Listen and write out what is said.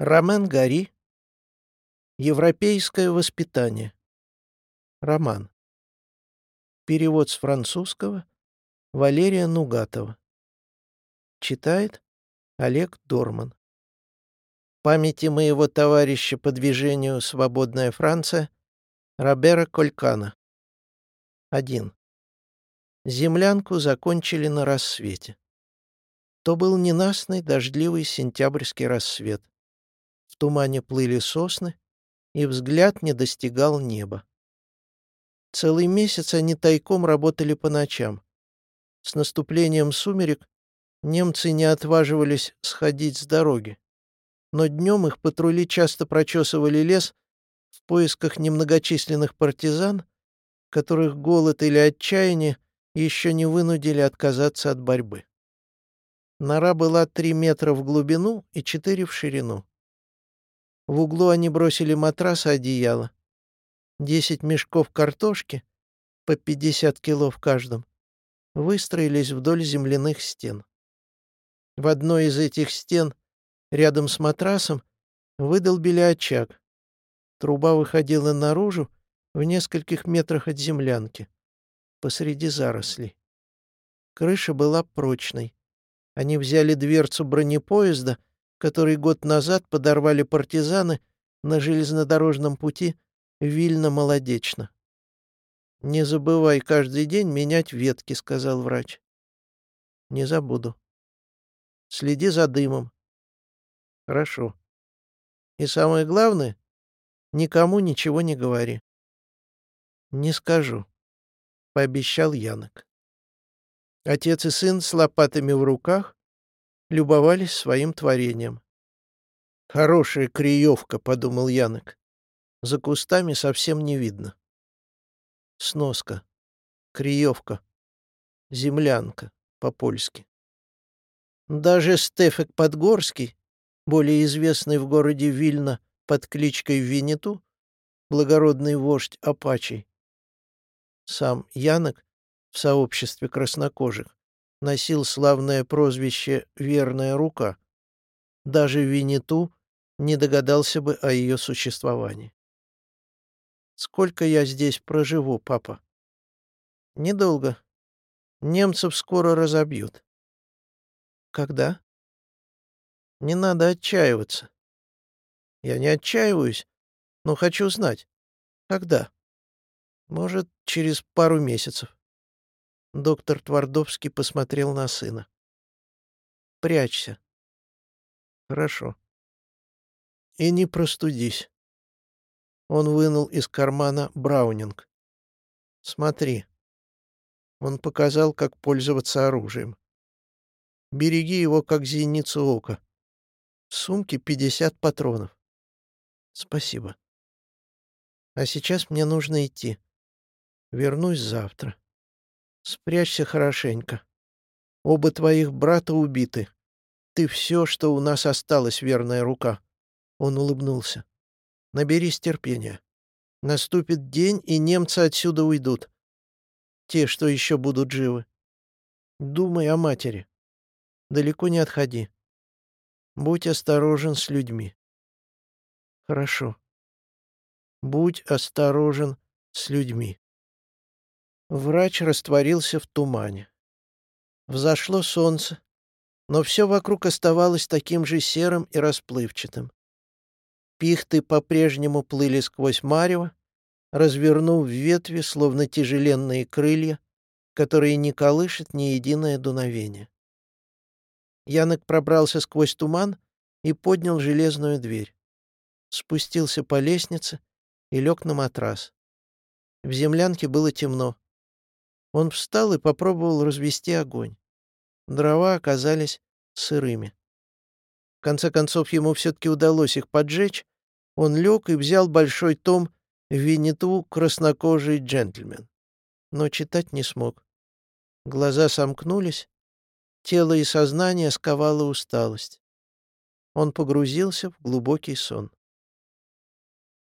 Ромен Гари. Европейское воспитание. Роман. Перевод с французского Валерия Нугатова. Читает Олег Дорман. Памяти моего товарища по движению «Свободная Франция» Робера Колькана. 1. Землянку закончили на рассвете. То был ненастный дождливый сентябрьский рассвет тумане плыли сосны, и взгляд не достигал неба. Целый месяц они тайком работали по ночам. С наступлением сумерек немцы не отваживались сходить с дороги. Но днем их патрули часто прочесывали лес в поисках немногочисленных партизан, которых голод или отчаяние еще не вынудили отказаться от борьбы. Нора была три метра в глубину и четыре в ширину. В углу они бросили матрас и одеяло. Десять мешков картошки, по пятьдесят кило в каждом, выстроились вдоль земляных стен. В одной из этих стен, рядом с матрасом, выдолбили очаг. Труба выходила наружу в нескольких метрах от землянки, посреди зарослей. Крыша была прочной. Они взяли дверцу бронепоезда — который год назад подорвали партизаны на железнодорожном пути Вильно-Молодечно. «Не забывай каждый день менять ветки», — сказал врач. «Не забуду. Следи за дымом». «Хорошо. И самое главное, никому ничего не говори». «Не скажу», — пообещал Янок. Отец и сын с лопатами в руках любовались своим творением. «Хорошая криевка», — подумал Янок. За кустами совсем не видно. Сноска. Криевка. Землянка. По-польски. Даже Стефек Подгорский, более известный в городе Вильно под кличкой Винету, благородный вождь Апачей. Сам Янок в сообществе краснокожих носил славное прозвище «Верная рука». Даже Винету не догадался бы о ее существовании. «Сколько я здесь проживу, папа?» «Недолго. Немцев скоро разобьют». «Когда?» «Не надо отчаиваться». «Я не отчаиваюсь, но хочу знать. Когда?» «Может, через пару месяцев». Доктор Твардовский посмотрел на сына. «Прячься». «Хорошо». «И не простудись». Он вынул из кармана браунинг. «Смотри». Он показал, как пользоваться оружием. «Береги его, как зеницу ока. В сумке пятьдесят патронов». «Спасибо. А сейчас мне нужно идти. Вернусь завтра». Спрячься хорошенько. Оба твоих брата убиты. Ты все, что у нас осталось, верная рука. Он улыбнулся. Наберись терпения. Наступит день, и немцы отсюда уйдут. Те, что еще будут живы. Думай о матери. Далеко не отходи. Будь осторожен с людьми. Хорошо. Будь осторожен с людьми. Врач растворился в тумане. Взошло солнце, но все вокруг оставалось таким же серым и расплывчатым. Пихты по-прежнему плыли сквозь марево, развернув ветви, словно тяжеленные крылья, которые не колышет ни единое дуновение. Янок пробрался сквозь туман и поднял железную дверь. Спустился по лестнице и лег на матрас. В землянке было темно. Он встал и попробовал развести огонь. Дрова оказались сырыми. В конце концов, ему все-таки удалось их поджечь. Он лег и взял большой том «Винниту. Краснокожий джентльмен». Но читать не смог. Глаза сомкнулись, тело и сознание сковало усталость. Он погрузился в глубокий сон.